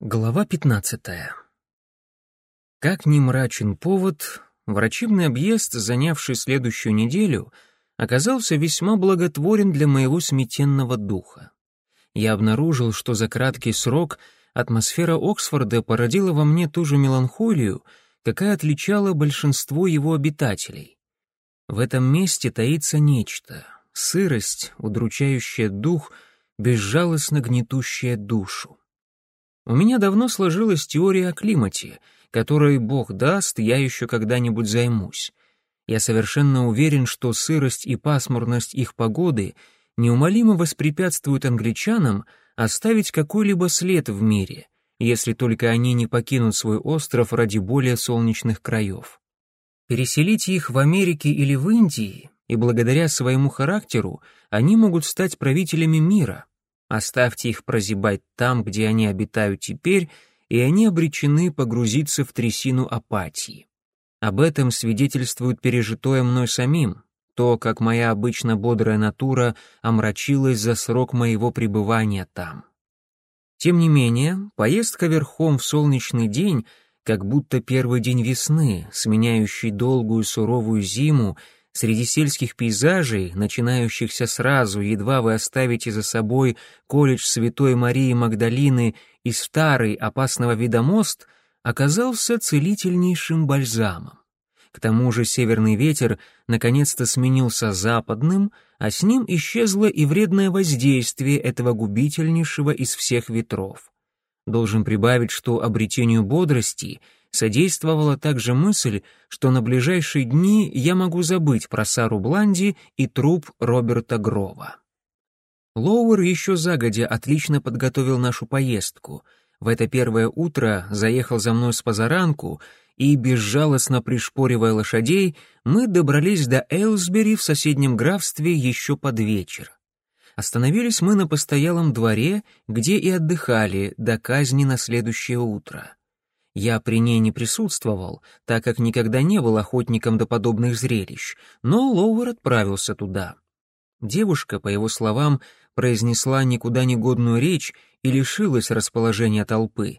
Глава 15. Как ни мрачен повод, врачебный объезд, занявший следующую неделю, оказался весьма благотворен для моего сметенного духа. Я обнаружил, что за краткий срок атмосфера Оксфорда породила во мне ту же меланхолию, какая отличала большинство его обитателей. В этом месте таится нечто — сырость, удручающая дух, безжалостно гнетущая душу. У меня давно сложилась теория о климате, которой Бог даст, я еще когда-нибудь займусь. Я совершенно уверен, что сырость и пасмурность их погоды неумолимо воспрепятствуют англичанам оставить какой-либо след в мире, если только они не покинут свой остров ради более солнечных краев. Переселите их в Америке или в Индии, и благодаря своему характеру они могут стать правителями мира — Оставьте их прозябать там, где они обитают теперь, и они обречены погрузиться в трясину апатии. Об этом свидетельствует пережитое мной самим, то, как моя обычно бодрая натура омрачилась за срок моего пребывания там. Тем не менее, поездка верхом в солнечный день, как будто первый день весны, сменяющий долгую суровую зиму, Среди сельских пейзажей, начинающихся сразу, едва вы оставите за собой колледж Святой Марии Магдалины и старый опасного вида мост, оказался целительнейшим бальзамом. К тому же северный ветер наконец-то сменился западным, а с ним исчезло и вредное воздействие этого губительнейшего из всех ветров. Должен прибавить, что обретению бодрости — Содействовала также мысль, что на ближайшие дни я могу забыть про Сару Бланди и труп Роберта Грова. Лоуэр еще загодя отлично подготовил нашу поездку. В это первое утро заехал за мной с позаранку, и, безжалостно пришпоривая лошадей, мы добрались до Эйлсбери в соседнем графстве еще под вечер. Остановились мы на постоялом дворе, где и отдыхали до казни на следующее утро. Я при ней не присутствовал, так как никогда не был охотником до подобных зрелищ, но Лоуэр отправился туда. Девушка, по его словам, произнесла никуда не годную речь и лишилась расположения толпы.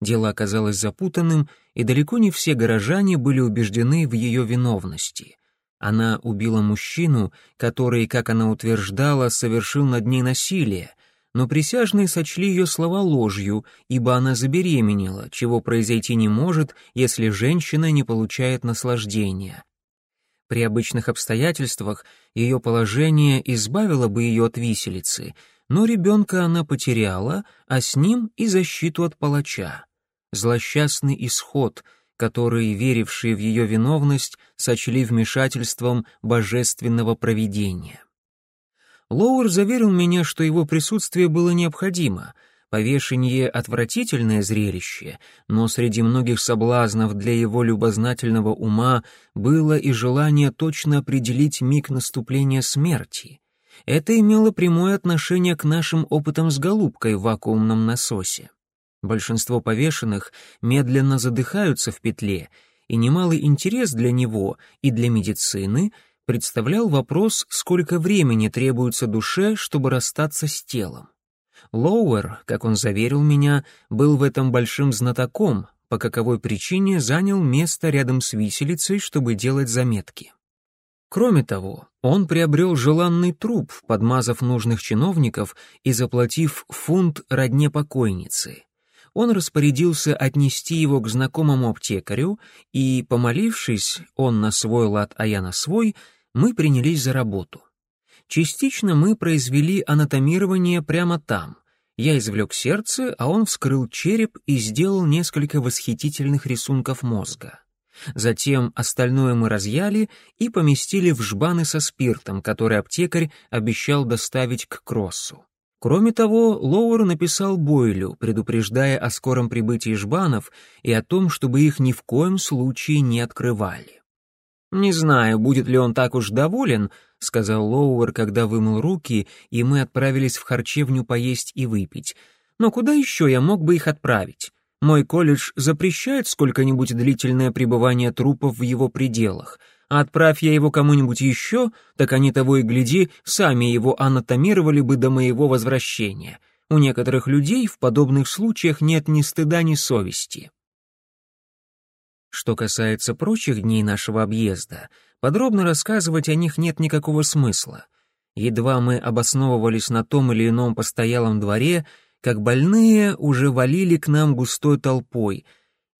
Дело оказалось запутанным, и далеко не все горожане были убеждены в ее виновности. Она убила мужчину, который, как она утверждала, совершил над ней насилие, но присяжные сочли ее слова ложью, ибо она забеременела, чего произойти не может, если женщина не получает наслаждения. При обычных обстоятельствах ее положение избавило бы ее от виселицы, но ребенка она потеряла, а с ним и защиту от палача. Злосчастный исход, который, верившие в ее виновность, сочли вмешательством божественного провидения. Лоуэр заверил меня, что его присутствие было необходимо. Повешение — отвратительное зрелище, но среди многих соблазнов для его любознательного ума было и желание точно определить миг наступления смерти. Это имело прямое отношение к нашим опытам с голубкой в вакуумном насосе. Большинство повешенных медленно задыхаются в петле, и немалый интерес для него и для медицины — представлял вопрос, сколько времени требуется душе, чтобы расстаться с телом. Лоуэр, как он заверил меня, был в этом большим знатоком, по каковой причине занял место рядом с виселицей, чтобы делать заметки. Кроме того, он приобрел желанный труп, подмазав нужных чиновников и заплатив фунт родне покойницы. Он распорядился отнести его к знакомому аптекарю, и, помолившись, он на свой лад, а я на свой, мы принялись за работу. Частично мы произвели анатомирование прямо там. Я извлек сердце, а он вскрыл череп и сделал несколько восхитительных рисунков мозга. Затем остальное мы разъяли и поместили в жбаны со спиртом, который аптекарь обещал доставить к Кроссу. Кроме того, Лоуэр написал Бойлю, предупреждая о скором прибытии жбанов и о том, чтобы их ни в коем случае не открывали. «Не знаю, будет ли он так уж доволен», — сказал Лоуэр, когда вымыл руки, и мы отправились в харчевню поесть и выпить. «Но куда еще я мог бы их отправить? Мой колледж запрещает сколько-нибудь длительное пребывание трупов в его пределах, а отправь я его кому-нибудь еще, так они того и гляди, сами его анатомировали бы до моего возвращения. У некоторых людей в подобных случаях нет ни стыда, ни совести. Что касается прочих дней нашего объезда, подробно рассказывать о них нет никакого смысла. Едва мы обосновывались на том или ином постоялом дворе, как больные уже валили к нам густой толпой,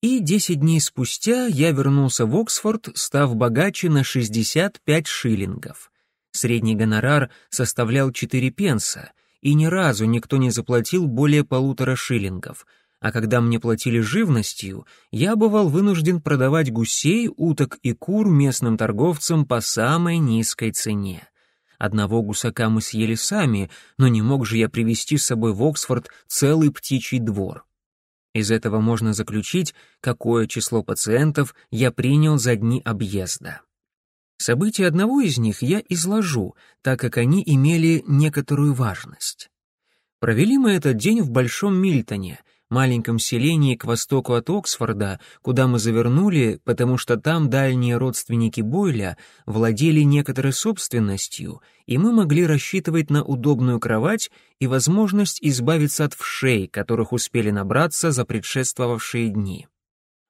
и десять дней спустя я вернулся в Оксфорд, став богаче на 65 шиллингов. Средний гонорар составлял 4 пенса, и ни разу никто не заплатил более полутора шиллингов — а когда мне платили живностью, я бывал вынужден продавать гусей, уток и кур местным торговцам по самой низкой цене. Одного гусака мы съели сами, но не мог же я привезти с собой в Оксфорд целый птичий двор. Из этого можно заключить, какое число пациентов я принял за дни объезда. События одного из них я изложу, так как они имели некоторую важность. Провели мы этот день в Большом Мильтоне, маленьком селении к востоку от Оксфорда, куда мы завернули, потому что там дальние родственники Бойля владели некоторой собственностью, и мы могли рассчитывать на удобную кровать и возможность избавиться от вшей, которых успели набраться за предшествовавшие дни.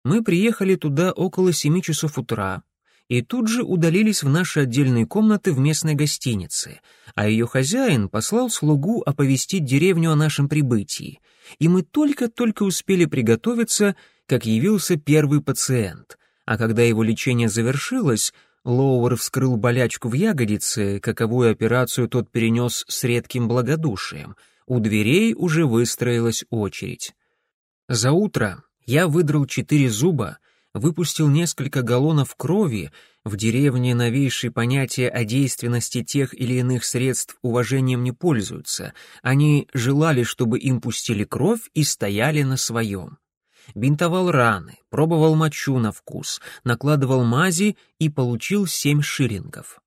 Мы приехали туда около семи часов утра, и тут же удалились в наши отдельные комнаты в местной гостинице, а ее хозяин послал слугу оповестить деревню о нашем прибытии — и мы только-только успели приготовиться, как явился первый пациент, а когда его лечение завершилось, Лоуэр вскрыл болячку в ягодице, каковую операцию тот перенес с редким благодушием. У дверей уже выстроилась очередь. За утро я выдрал четыре зуба, выпустил несколько галлонов крови, в деревне новейшие понятия о действенности тех или иных средств уважением не пользуются. Они желали, чтобы им пустили кровь и стояли на своем. Бинтовал раны, пробовал мочу на вкус, накладывал мази и получил семь шиллингов.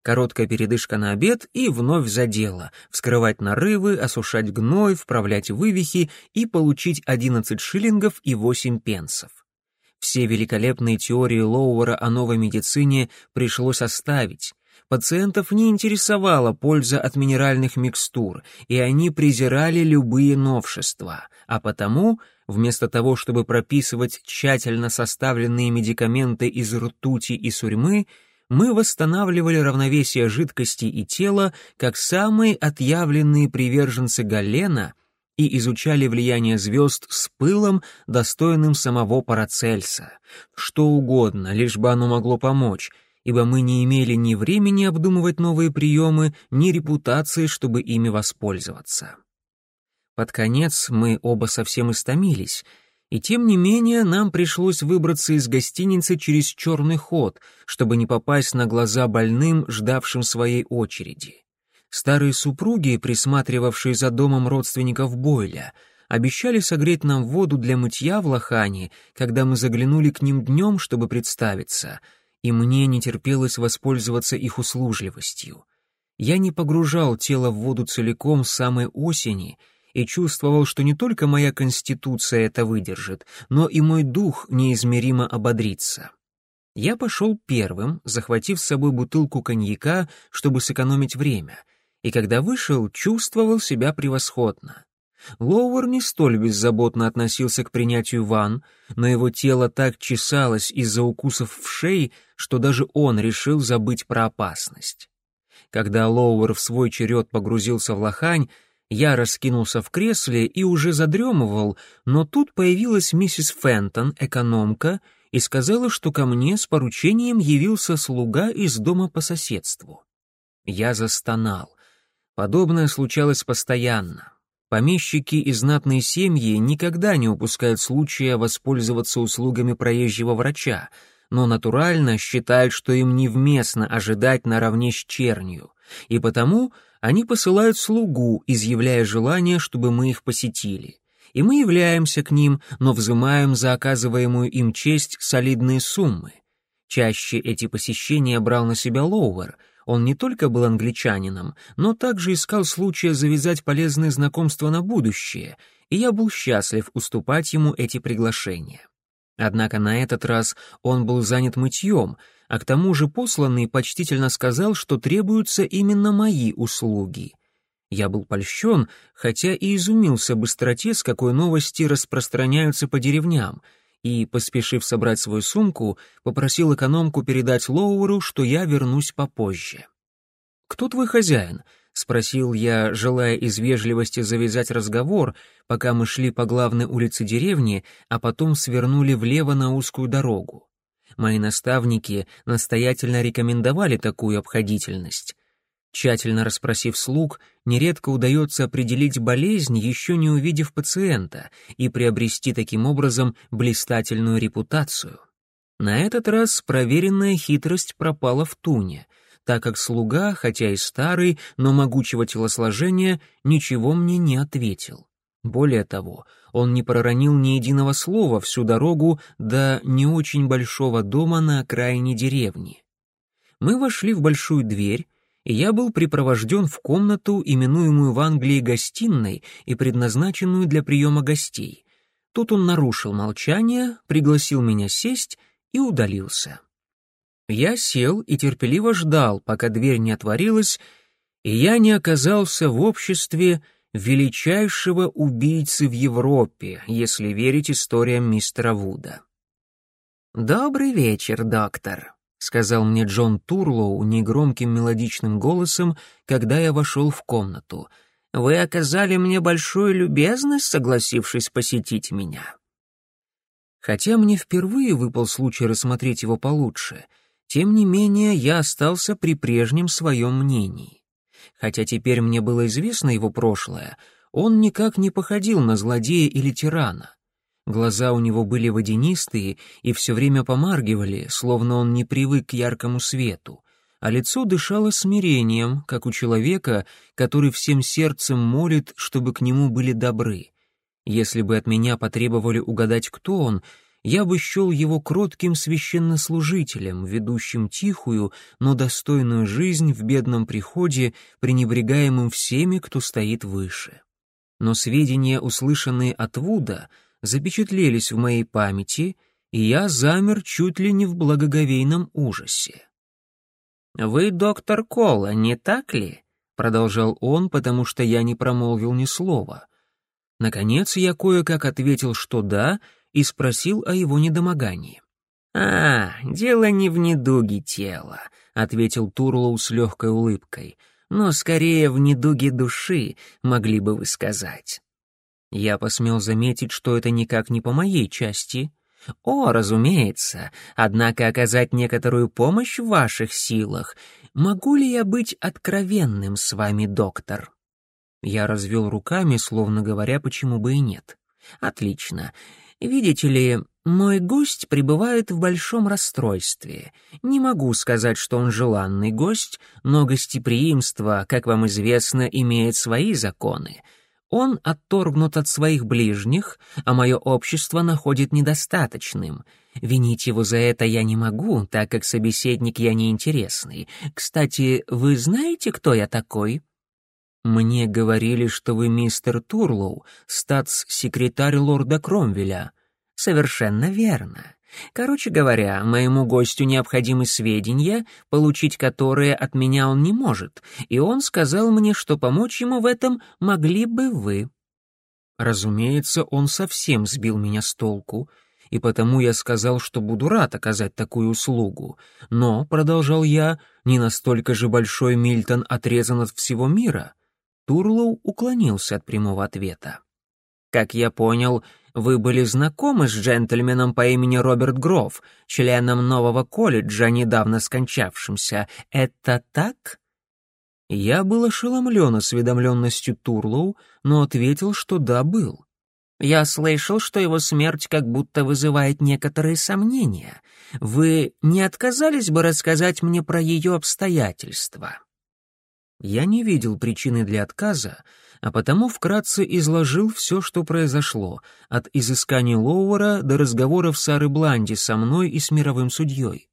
Короткая передышка на обед и вновь за дело. Вскрывать нарывы, осушать гной, вправлять вывихи и получить одиннадцать шиллингов и восемь пенсов. Все великолепные теории Лоуэра о новой медицине пришлось оставить. Пациентов не интересовала польза от минеральных микстур, и они презирали любые новшества, а потому, вместо того, чтобы прописывать тщательно составленные медикаменты из ртути и сурьмы, мы восстанавливали равновесие жидкости и тела как самые отъявленные приверженцы Галена — и изучали влияние звезд с пылом, достойным самого Парацельса. Что угодно, лишь бы оно могло помочь, ибо мы не имели ни времени обдумывать новые приемы, ни репутации, чтобы ими воспользоваться. Под конец мы оба совсем истомились, и тем не менее нам пришлось выбраться из гостиницы через черный ход, чтобы не попасть на глаза больным, ждавшим своей очереди. Старые супруги, присматривавшие за домом родственников Бойля, обещали согреть нам воду для мытья в лохане, когда мы заглянули к ним днем, чтобы представиться, и мне не терпелось воспользоваться их услужливостью. Я не погружал тело в воду целиком с самой осени и чувствовал, что не только моя конституция это выдержит, но и мой дух неизмеримо ободрится. Я пошел первым, захватив с собой бутылку коньяка, чтобы сэкономить время — и когда вышел, чувствовал себя превосходно. Лоуэр не столь беззаботно относился к принятию ванн, но его тело так чесалось из-за укусов в шее, что даже он решил забыть про опасность. Когда Лоуэр в свой черед погрузился в лохань, я раскинулся в кресле и уже задремывал, но тут появилась миссис Фентон, экономка, и сказала, что ко мне с поручением явился слуга из дома по соседству. Я застонал. Подобное случалось постоянно. Помещики и знатные семьи никогда не упускают случая воспользоваться услугами проезжего врача, но натурально считают, что им невместно ожидать наравне с чернью, и потому они посылают слугу, изъявляя желание, чтобы мы их посетили. И мы являемся к ним, но взимаем за оказываемую им честь солидные суммы. Чаще эти посещения брал на себя Лоуэр — он не только был англичанином, но также искал случая завязать полезные знакомства на будущее, и я был счастлив уступать ему эти приглашения. Однако на этот раз он был занят мытьем, а к тому же посланный почтительно сказал, что требуются именно мои услуги. Я был польщен, хотя и изумился быстроте, с какой новости распространяются по деревням, и, поспешив собрать свою сумку, попросил экономку передать Лоуэру, что я вернусь попозже. «Кто твой хозяин?» — спросил я, желая из вежливости завязать разговор, пока мы шли по главной улице деревни, а потом свернули влево на узкую дорогу. Мои наставники настоятельно рекомендовали такую обходительность. Тщательно расспросив слуг, нередко удается определить болезнь, еще не увидев пациента, и приобрести таким образом блистательную репутацию. На этот раз проверенная хитрость пропала в туне, так как слуга, хотя и старый, но могучего телосложения, ничего мне не ответил. Более того, он не проронил ни единого слова всю дорогу до не очень большого дома на окраине деревни. Мы вошли в большую дверь, я был припровожден в комнату, именуемую в Англии гостиной и предназначенную для приема гостей. Тут он нарушил молчание, пригласил меня сесть и удалился. Я сел и терпеливо ждал, пока дверь не отворилась, и я не оказался в обществе величайшего убийцы в Европе, если верить историям мистера Вуда. «Добрый вечер, доктор», — сказал мне Джон Турлоу негромким мелодичным голосом, когда я вошел в комнату. «Вы оказали мне большую любезность, согласившись посетить меня». Хотя мне впервые выпал случай рассмотреть его получше, тем не менее я остался при прежнем своем мнении. Хотя теперь мне было известно его прошлое, он никак не походил на злодея или тирана. Глаза у него были водянистые и все время помаргивали, словно он не привык к яркому свету, а лицо дышало смирением, как у человека, который всем сердцем молит, чтобы к нему были добры. Если бы от меня потребовали угадать, кто он, я бы счел его кротким священнослужителем, ведущим тихую, но достойную жизнь в бедном приходе, пренебрегаемым всеми, кто стоит выше. Но сведения, услышанные от Вуда, — запечатлелись в моей памяти, и я замер чуть ли не в благоговейном ужасе. «Вы доктор Кола, не так ли?» — продолжал он, потому что я не промолвил ни слова. Наконец я кое-как ответил, что да, и спросил о его недомогании. «А, дело не в недуге тела», — ответил Турлоу с легкой улыбкой, «но скорее в недуге души, могли бы вы сказать. Я посмел заметить, что это никак не по моей части. О, разумеется, однако оказать некоторую помощь в ваших силах. Могу ли я быть откровенным с вами, доктор? Я развел руками, словно говоря, почему бы и нет. Отлично. Видите ли, мой гость пребывает в большом расстройстве. Не могу сказать, что он желанный гость, но гостеприимство, как вам известно, имеет свои законы — он отторгнут от своих ближних, а мое общество находит недостаточным. Винить его за это я не могу, так как собеседник я неинтересный. Кстати, вы знаете, кто я такой?» «Мне говорили, что вы мистер Турлоу, статс-секретарь лорда Кромвеля». «Совершенно верно. Короче говоря, моему гостю необходимы сведения, получить которые от меня он не может, и он сказал мне, что помочь ему в этом могли бы вы. Разумеется, он совсем сбил меня с толку, и потому я сказал, что буду рад оказать такую услугу. Но, — продолжал я, — не настолько же большой Мильтон отрезан от всего мира. Турлоу уклонился от прямого ответа. Как я понял, вы были знакомы с джентльменом по имени Роберт Гров, членом нового колледжа, недавно скончавшимся. Это так?» Я был ошеломлен осведомленностью Турлоу, но ответил, что да, был. «Я слышал, что его смерть как будто вызывает некоторые сомнения. Вы не отказались бы рассказать мне про ее обстоятельства?» Я не видел причины для отказа, а потому вкратце изложил все, что произошло, от изысканий Лоуэра до разговоров Сары Бланди со мной и с мировым судьей.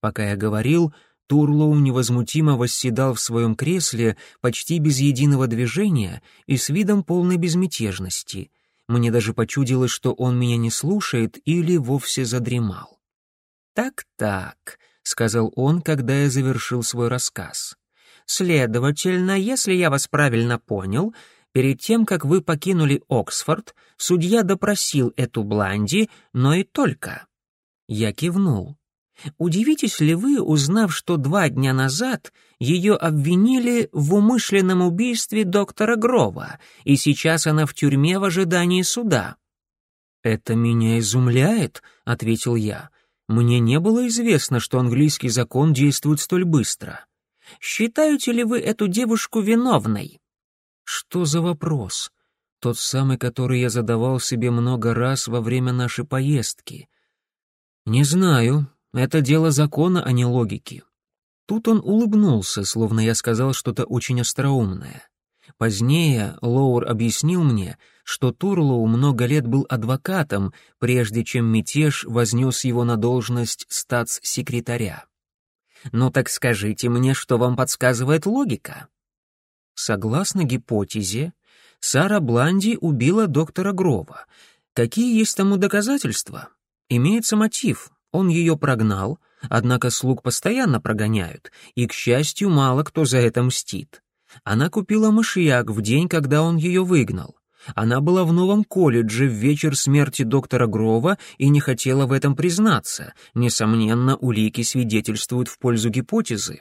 Пока я говорил, Турлоу невозмутимо восседал в своем кресле почти без единого движения и с видом полной безмятежности. Мне даже почудилось, что он меня не слушает или вовсе задремал. «Так-так», — сказал он, когда я завершил свой рассказ. Следовательно, если я вас правильно понял, перед тем, как вы покинули Оксфорд, судья допросил эту Бланди, но и только. Я кивнул. Удивитесь ли вы, узнав, что два дня назад ее обвинили в умышленном убийстве доктора Грова, и сейчас она в тюрьме в ожидании суда? «Это меня изумляет», — ответил я. «Мне не было известно, что английский закон действует столь быстро». «Считаете ли вы эту девушку виновной?» «Что за вопрос?» Тот самый, который я задавал себе много раз во время нашей поездки. «Не знаю. Это дело закона, а не логики». Тут он улыбнулся, словно я сказал что-то очень остроумное. Позднее Лоур объяснил мне, что Турлоу много лет был адвокатом, прежде чем мятеж вознес его на должность статс-секретаря. «Ну так скажите мне, что вам подсказывает логика?» Согласно гипотезе, Сара Бланди убила доктора Грова. Какие есть тому доказательства? Имеется мотив. Он ее прогнал, однако слуг постоянно прогоняют, и, к счастью, мало кто за это мстит. Она купила мышьяк в день, когда он ее выгнал. Она была в новом колледже в вечер смерти доктора Грова и не хотела в этом признаться. Несомненно, улики свидетельствуют в пользу гипотезы.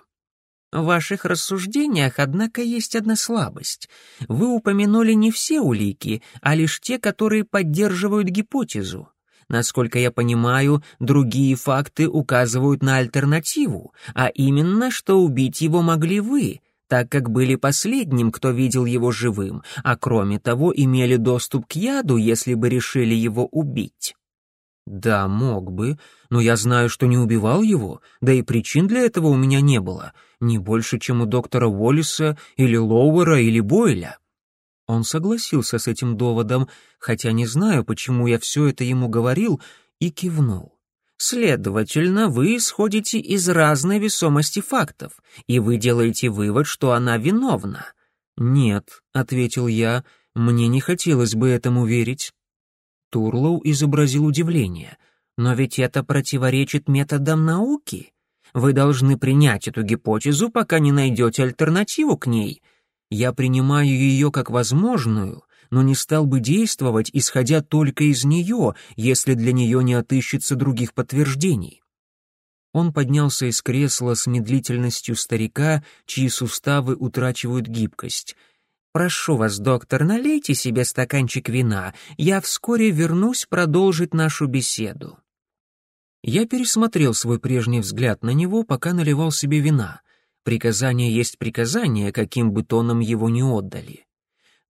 В ваших рассуждениях, однако, есть одна слабость. Вы упомянули не все улики, а лишь те, которые поддерживают гипотезу. Насколько я понимаю, другие факты указывают на альтернативу, а именно, что убить его могли вы, так как были последним, кто видел его живым, а кроме того имели доступ к яду, если бы решили его убить. Да, мог бы, но я знаю, что не убивал его, да и причин для этого у меня не было, не больше, чем у доктора Уоллиса или Лоуэра или Бойля. Он согласился с этим доводом, хотя не знаю, почему я все это ему говорил, и кивнул. Следовательно, вы исходите из разной весомости фактов, и вы делаете вывод, что она виновна. Нет, ответил я, мне не хотелось бы этому верить. Турлоу изобразил удивление. Но ведь это противоречит методам науки. Вы должны принять эту гипотезу, пока не найдете альтернативу к ней. Я принимаю ее как возможную, но не стал бы действовать, исходя только из нее, если для нее не отыщется других подтверждений. Он поднялся из кресла с медлительностью старика, чьи суставы утрачивают гибкость. «Прошу вас, доктор, налейте себе стаканчик вина. Я вскоре вернусь продолжить нашу беседу». Я пересмотрел свой прежний взгляд на него, пока наливал себе вина. Приказание есть приказание, каким бы тоном его ни отдали.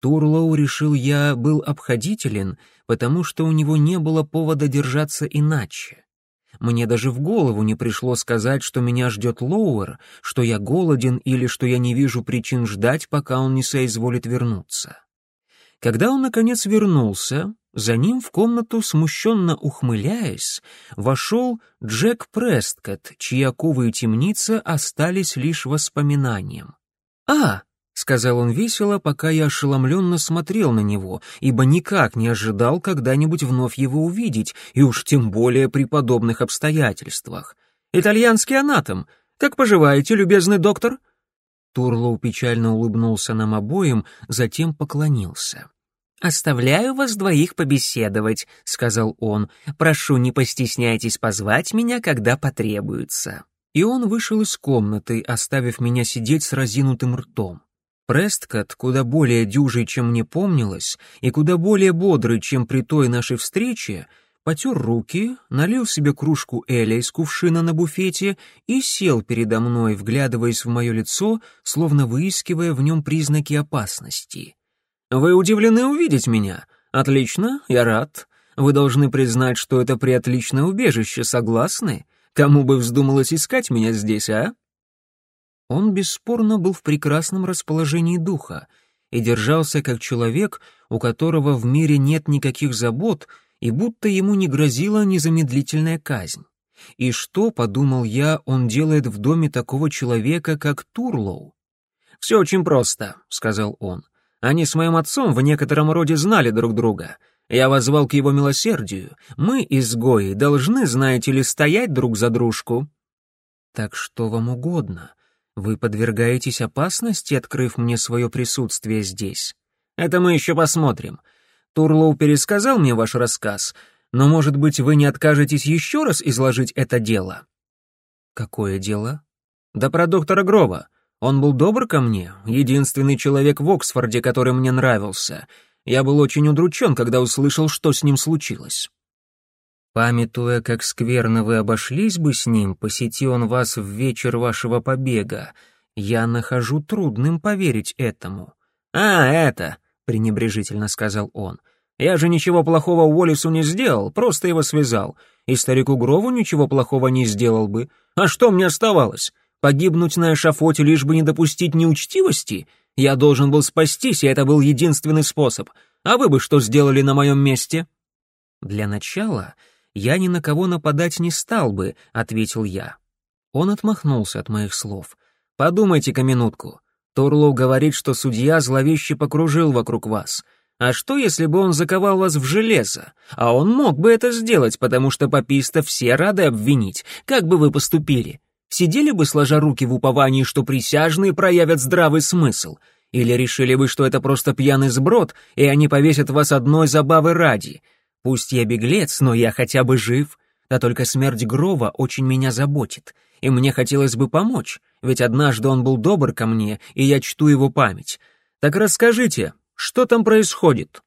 Турлоу, решил я, был обходителен, потому что у него не было повода держаться иначе. Мне даже в голову не пришло сказать, что меня ждет Лоуэр, что я голоден или что я не вижу причин ждать, пока он не соизволит вернуться. Когда он, наконец, вернулся, за ним в комнату, смущенно ухмыляясь, вошел Джек Престкотт, чьи оковы и темница остались лишь воспоминанием. «А!» — сказал он весело, пока я ошеломленно смотрел на него, ибо никак не ожидал когда-нибудь вновь его увидеть, и уж тем более при подобных обстоятельствах. «Итальянский анатом! Как поживаете, любезный доктор?» Турлоу печально улыбнулся нам обоим, затем поклонился. «Оставляю вас двоих побеседовать», — сказал он. «Прошу, не постесняйтесь позвать меня, когда потребуется». И он вышел из комнаты, оставив меня сидеть с разинутым ртом. Престкот, куда более дюжий, чем мне помнилось, и куда более бодрый, чем при той нашей встрече, потер руки, налил себе кружку Эля из кувшина на буфете и сел передо мной, вглядываясь в мое лицо, словно выискивая в нем признаки опасности. «Вы удивлены увидеть меня? Отлично, я рад. Вы должны признать, что это приотличное убежище, согласны? Кому бы вздумалось искать меня здесь, а?» Он бесспорно был в прекрасном расположении духа и держался как человек, у которого в мире нет никаких забот, и будто ему не грозила незамедлительная казнь. И что, подумал я, он делает в доме такого человека, как Турлоу? «Все очень просто», — сказал он. Они с моим отцом в некотором роде знали друг друга. Я возвал к его милосердию. Мы, изгои, должны, знаете ли, стоять друг за дружку». «Так что вам угодно?» Вы подвергаетесь опасности, открыв мне свое присутствие здесь. Это мы еще посмотрим. Турлоу пересказал мне ваш рассказ, но, может быть, вы не откажетесь еще раз изложить это дело? Какое дело? Да про доктора Грова. Он был добр ко мне, единственный человек в Оксфорде, который мне нравился. Я был очень удручен, когда услышал, что с ним случилось. Памятуя, как скверно вы обошлись бы с ним, посети он вас в вечер вашего побега, я нахожу трудным поверить этому. «А, это!» — пренебрежительно сказал он. «Я же ничего плохого Уоллису не сделал, просто его связал. И старику Грову ничего плохого не сделал бы. А что мне оставалось? Погибнуть на эшафоте, лишь бы не допустить неучтивости? Я должен был спастись, и это был единственный способ. А вы бы что сделали на моем месте?» «Для начала я ни на кого нападать не стал бы», — ответил я. Он отмахнулся от моих слов. «Подумайте-ка минутку. Турлоу говорит, что судья зловеще покружил вокруг вас. А что, если бы он заковал вас в железо? А он мог бы это сделать, потому что пописта все рады обвинить. Как бы вы поступили? Сидели бы, сложа руки в уповании, что присяжные проявят здравый смысл? Или решили бы, что это просто пьяный сброд, и они повесят вас одной забавы ради? Пусть я беглец, но я хотя бы жив. Да только смерть Грова очень меня заботит, и мне хотелось бы помочь, ведь однажды он был добр ко мне, и я чту его память. Так расскажите, что там происходит?»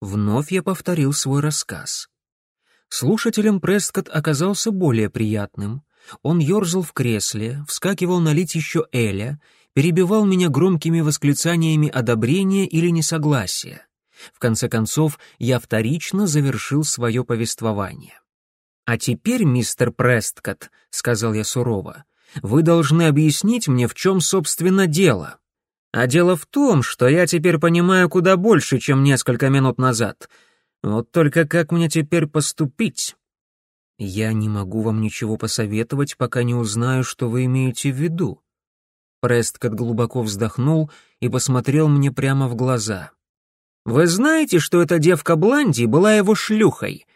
Вновь я повторил свой рассказ. Слушателем Престкот оказался более приятным. Он ерзал в кресле, вскакивал налить еще Эля, перебивал меня громкими восклицаниями одобрения или несогласия. В конце концов, я вторично завершил свое повествование. «А теперь, мистер Престкот», — сказал я сурово, — «вы должны объяснить мне, в чем, собственно, дело». «А дело в том, что я теперь понимаю куда больше, чем несколько минут назад. Вот только как мне теперь поступить?» «Я не могу вам ничего посоветовать, пока не узнаю, что вы имеете в виду». Престкот глубоко вздохнул и посмотрел мне прямо в глаза. «Вы знаете, что эта девка Бланди была его шлюхой?»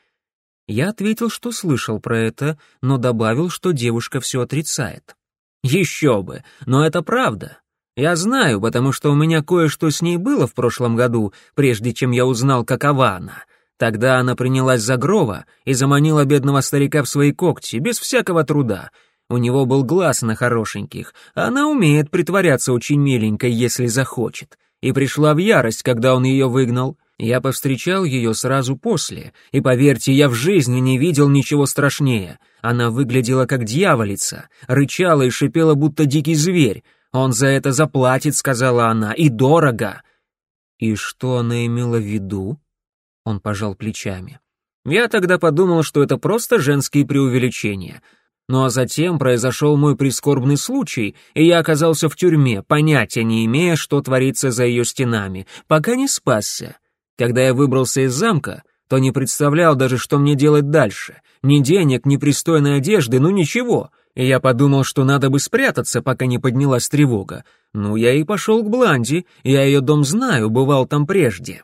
Я ответил, что слышал про это, но добавил, что девушка все отрицает. «Еще бы! Но это правда. Я знаю, потому что у меня кое-что с ней было в прошлом году, прежде чем я узнал, какова она. Тогда она принялась за Грова и заманила бедного старика в свои когти, без всякого труда. У него был глаз на хорошеньких, а она умеет притворяться очень миленькой, если захочет. И пришла в ярость, когда он ее выгнал. Я повстречал ее сразу после, и, поверьте, я в жизни не видел ничего страшнее. Она выглядела как дьяволица, рычала и шипела, будто дикий зверь. «Он за это заплатит», — сказала она, — «и дорого». И что она имела в виду? Он пожал плечами. Я тогда подумал, что это просто женские преувеличения. Ну а затем произошел мой прискорбный случай, и я оказался в тюрьме, понятия не имея, что творится за ее стенами, пока не спасся. Когда я выбрался из замка, то не представлял даже, что мне делать дальше. Ни денег, ни пристойной одежды, ну ничего. И я подумал, что надо бы спрятаться, пока не поднялась тревога. Ну, я и пошел к Бланди, я ее дом знаю, бывал там прежде.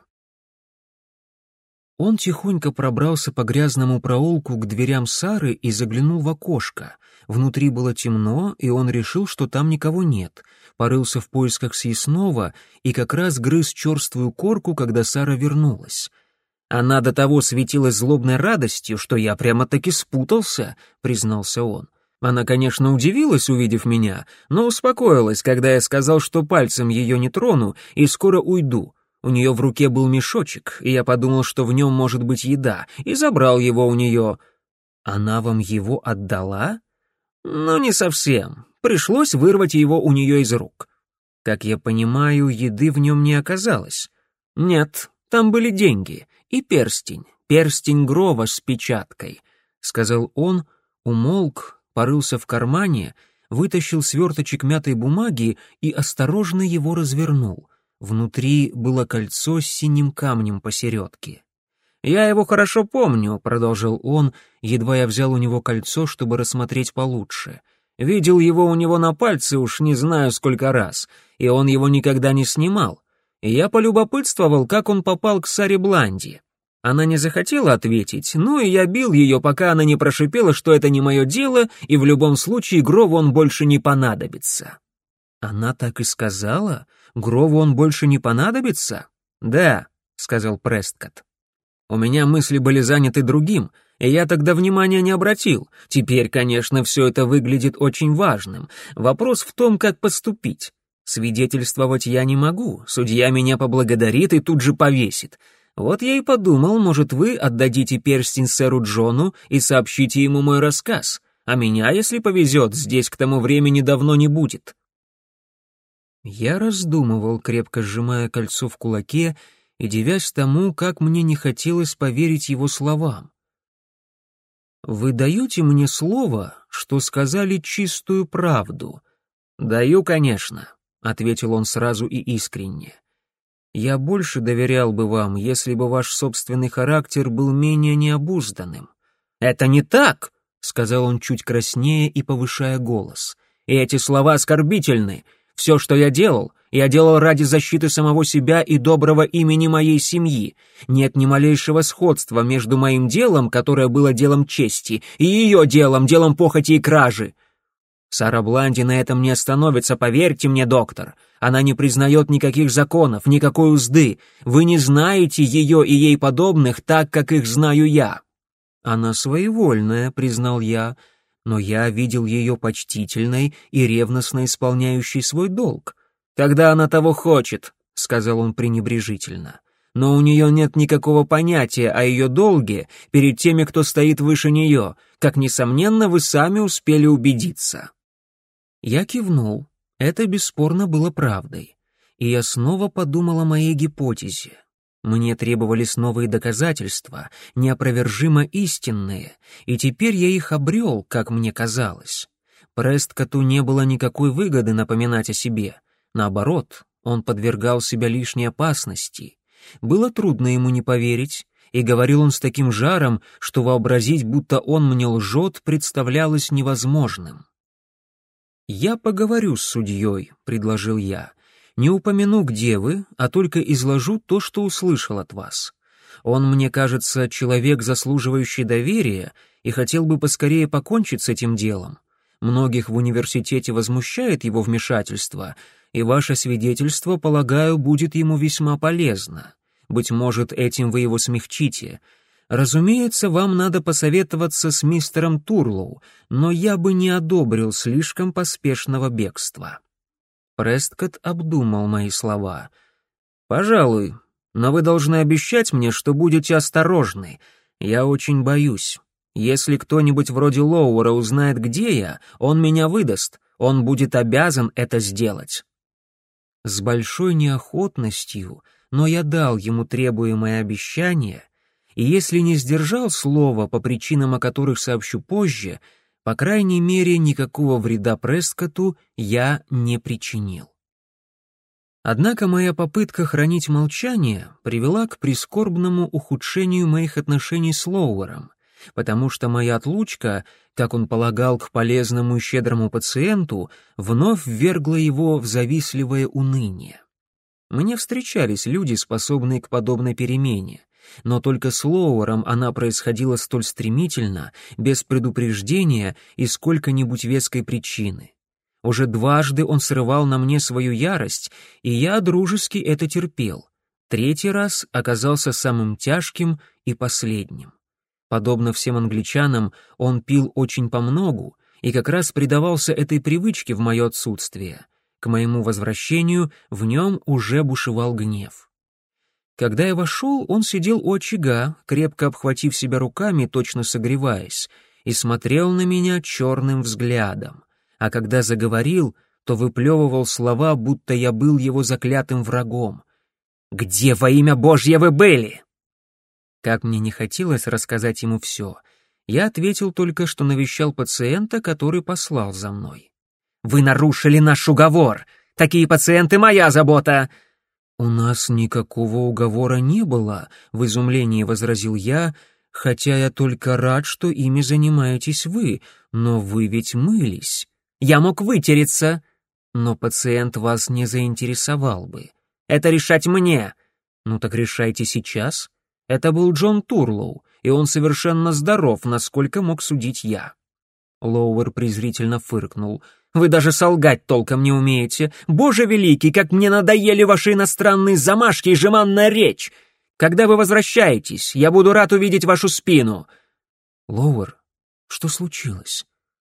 Он тихонько пробрался по грязному проулку к дверям Сары и заглянул в окошко. Внутри было темно, и он решил, что там никого нет. Порылся в поисках съестного и как раз грыз черствую корку, когда Сара вернулась. «Она до того светилась злобной радостью, что я прямо-таки спутался», — признался он. Она, конечно, удивилась, увидев меня, но успокоилась, когда я сказал, что пальцем ее не трону и скоро уйду. У нее в руке был мешочек, и я подумал, что в нем может быть еда, и забрал его у нее. Она вам его отдала? Ну, не совсем. Пришлось вырвать его у нее из рук. Как я понимаю, еды в нем не оказалось. Нет, там были деньги и перстень, перстень Грова с печаткой, — сказал он, умолк, порылся в кармане, вытащил сверточек мятой бумаги и осторожно его развернул. Внутри было кольцо с синим камнем посередке. «Я его хорошо помню», — продолжил он, едва я взял у него кольцо, чтобы рассмотреть получше. «Видел его у него на пальце уж не знаю сколько раз, и он его никогда не снимал. И я полюбопытствовал, как он попал к Саре Бланди. Она не захотела ответить, ну и я бил ее, пока она не прошипела, что это не мое дело, и в любом случае Грову он больше не понадобится. Она так и сказала? Грову он больше не понадобится? Да, сказал Престкот. У меня мысли были заняты другим, и я тогда внимания не обратил. Теперь, конечно, все это выглядит очень важным. Вопрос в том, как поступить. Свидетельствовать я не могу, судья меня поблагодарит и тут же повесит. Вот я и подумал, может, вы отдадите перстень сэру Джону и сообщите ему мой рассказ, а меня, если повезет, здесь к тому времени давно не будет». Я раздумывал, крепко сжимая кольцо в кулаке и дивясь тому, как мне не хотелось поверить его словам. «Вы даете мне слово, что сказали чистую правду?» «Даю, конечно», — ответил он сразу и искренне. «Я больше доверял бы вам, если бы ваш собственный характер был менее необузданным». «Это не так!» — сказал он чуть краснее и повышая голос. «И эти слова оскорбительны. Все, что я делал, я делал ради защиты самого себя и доброго имени моей семьи. Нет ни малейшего сходства между моим делом, которое было делом чести, и ее делом, делом похоти и кражи. Сара Бланди на этом не остановится, поверьте мне, доктор. Она не признает никаких законов, никакой узды. Вы не знаете ее и ей подобных так, как их знаю я». «Она своевольная», — признал я, «но я видел ее почтительной и ревностно исполняющей свой долг». «Когда она того хочет», — сказал он пренебрежительно. «Но у нее нет никакого понятия о ее долге перед теми, кто стоит выше нее, как, несомненно, вы сами успели убедиться». Я кивнул. Это бесспорно было правдой. И я снова подумал о моей гипотезе. Мне требовались новые доказательства, неопровержимо истинные, и теперь я их обрел, как мне казалось. Престкоту не было никакой выгоды напоминать о себе. Наоборот, он подвергал себя лишней опасности. Было трудно ему не поверить, и говорил он с таким жаром, что вообразить, будто он мне лжет, представлялось невозможным. «Я поговорю с судьей», — предложил я. «Не упомяну, где вы, а только изложу то, что услышал от вас. Он, мне кажется, человек, заслуживающий доверия, и хотел бы поскорее покончить с этим делом. Многих в университете возмущает его вмешательство, и ваше свидетельство, полагаю, будет ему весьма полезно. Быть может, этим вы его смягчите, Разумеется, вам надо посоветоваться с мистером Турлоу, но я бы не одобрил слишком поспешного бегства. Престкот обдумал мои слова. «Пожалуй, но вы должны обещать мне, что будете осторожны. Я очень боюсь. Если кто-нибудь вроде Лоуэра узнает, где я, он меня выдаст. Он будет обязан это сделать». С большой неохотностью, но я дал ему требуемое обещание, и если не сдержал слова по причинам, о которых сообщу позже, по крайней мере, никакого вреда Прескоту я не причинил. Однако моя попытка хранить молчание привела к прискорбному ухудшению моих отношений с Лоуэром, потому что моя отлучка, как он полагал к полезному и щедрому пациенту, вновь ввергла его в завистливое уныние. Мне встречались люди, способные к подобной перемене, но только с Лоуэром она происходила столь стремительно, без предупреждения и сколько-нибудь веской причины. Уже дважды он срывал на мне свою ярость, и я дружески это терпел. Третий раз оказался самым тяжким и последним. Подобно всем англичанам, он пил очень помногу и как раз предавался этой привычке в мое отсутствие. К моему возвращению в нем уже бушевал гнев. Когда я вошел, он сидел у очага, крепко обхватив себя руками, точно согреваясь, и смотрел на меня черным взглядом. А когда заговорил, то выплевывал слова, будто я был его заклятым врагом. «Где во имя Божье вы были?» Как мне не хотелось рассказать ему все, я ответил только, что навещал пациента, который послал за мной. «Вы нарушили наш уговор! Такие пациенты — моя забота!» «У нас никакого уговора не было», — в изумлении возразил я, «хотя я только рад, что ими занимаетесь вы, но вы ведь мылись». «Я мог вытереться», «но пациент вас не заинтересовал бы». «Это решать мне». «Ну так решайте сейчас». Это был Джон Турлоу, и он совершенно здоров, насколько мог судить я. Лоуэр презрительно фыркнул. «Вы даже солгать толком не умеете. Боже великий, как мне надоели ваши иностранные замашки и жеманная речь! Когда вы возвращаетесь, я буду рад увидеть вашу спину!» «Лоуэр, что случилось?»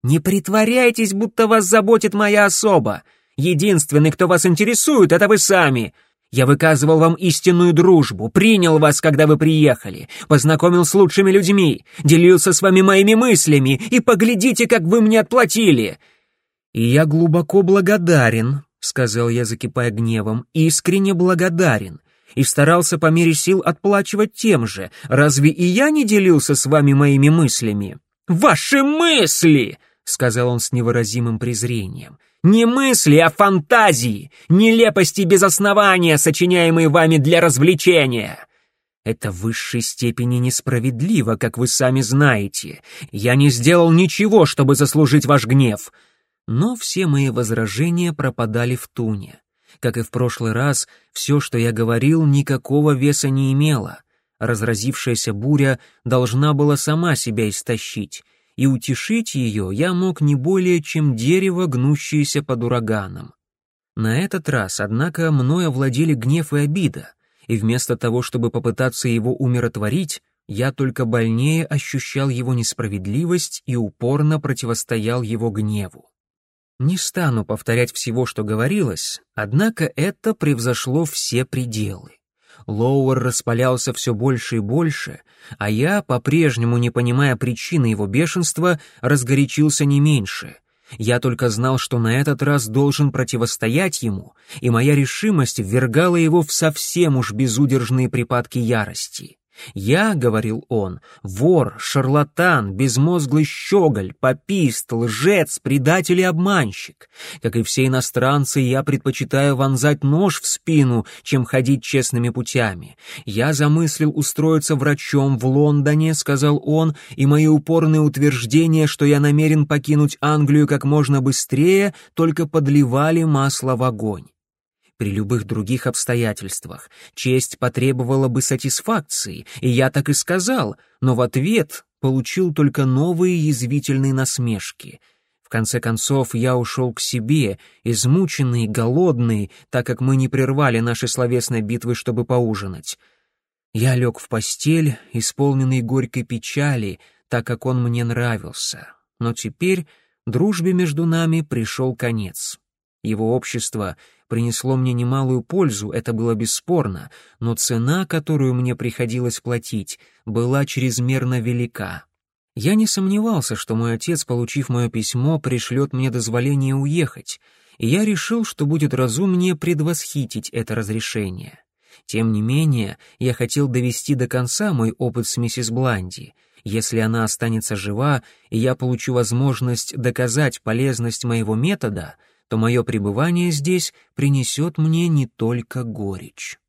«Не притворяйтесь, будто вас заботит моя особа. Единственный, кто вас интересует, это вы сами. Я выказывал вам истинную дружбу, принял вас, когда вы приехали, познакомил с лучшими людьми, делился с вами моими мыслями, и поглядите, как вы мне отплатили!» «И я глубоко благодарен», — сказал я, закипая гневом, — «искренне благодарен, и старался по мере сил отплачивать тем же. Разве и я не делился с вами моими мыслями?» «Ваши мысли!» — сказал он с невыразимым презрением. Не мысли, а фантазии, нелепости без основания, сочиняемые вами для развлечения. Это в высшей степени несправедливо, как вы сами знаете. Я не сделал ничего, чтобы заслужить ваш гнев. Но все мои возражения пропадали в туне. Как и в прошлый раз, все, что я говорил, никакого веса не имело. Разразившаяся буря должна была сама себя истощить — и утешить ее я мог не более, чем дерево, гнущееся под ураганом. На этот раз, однако, мной овладели гнев и обида, и вместо того, чтобы попытаться его умиротворить, я только больнее ощущал его несправедливость и упорно противостоял его гневу. Не стану повторять всего, что говорилось, однако это превзошло все пределы. Лоуэр распалялся все больше и больше, а я, по-прежнему не понимая причины его бешенства, разгорячился не меньше. Я только знал, что на этот раз должен противостоять ему, и моя решимость ввергала его в совсем уж безудержные припадки ярости. «Я, — говорил он, — вор, шарлатан, безмозглый щеголь, попист, лжец, предатель и обманщик. Как и все иностранцы, я предпочитаю вонзать нож в спину, чем ходить честными путями. Я замыслил устроиться врачом в Лондоне, — сказал он, — и мои упорные утверждения, что я намерен покинуть Англию как можно быстрее, только подливали масло в огонь. При любых других обстоятельствах честь потребовала бы сатисфакции, и я так и сказал, но в ответ получил только новые язвительные насмешки. В конце концов, я ушел к себе, измученный, голодный, так как мы не прервали наши словесной битвы, чтобы поужинать. Я лег в постель, исполненный горькой печали, так как он мне нравился. Но теперь дружбе между нами пришел конец. Его общество принесло мне немалую пользу, это было бесспорно, но цена, которую мне приходилось платить, была чрезмерно велика. Я не сомневался, что мой отец, получив мое письмо, пришлет мне дозволение уехать, и я решил, что будет разумнее предвосхитить это разрешение. Тем не менее, я хотел довести до конца мой опыт с миссис Бланди. Если она останется жива, и я получу возможность доказать полезность моего метода, то мое пребывание здесь принесет мне не только горечь.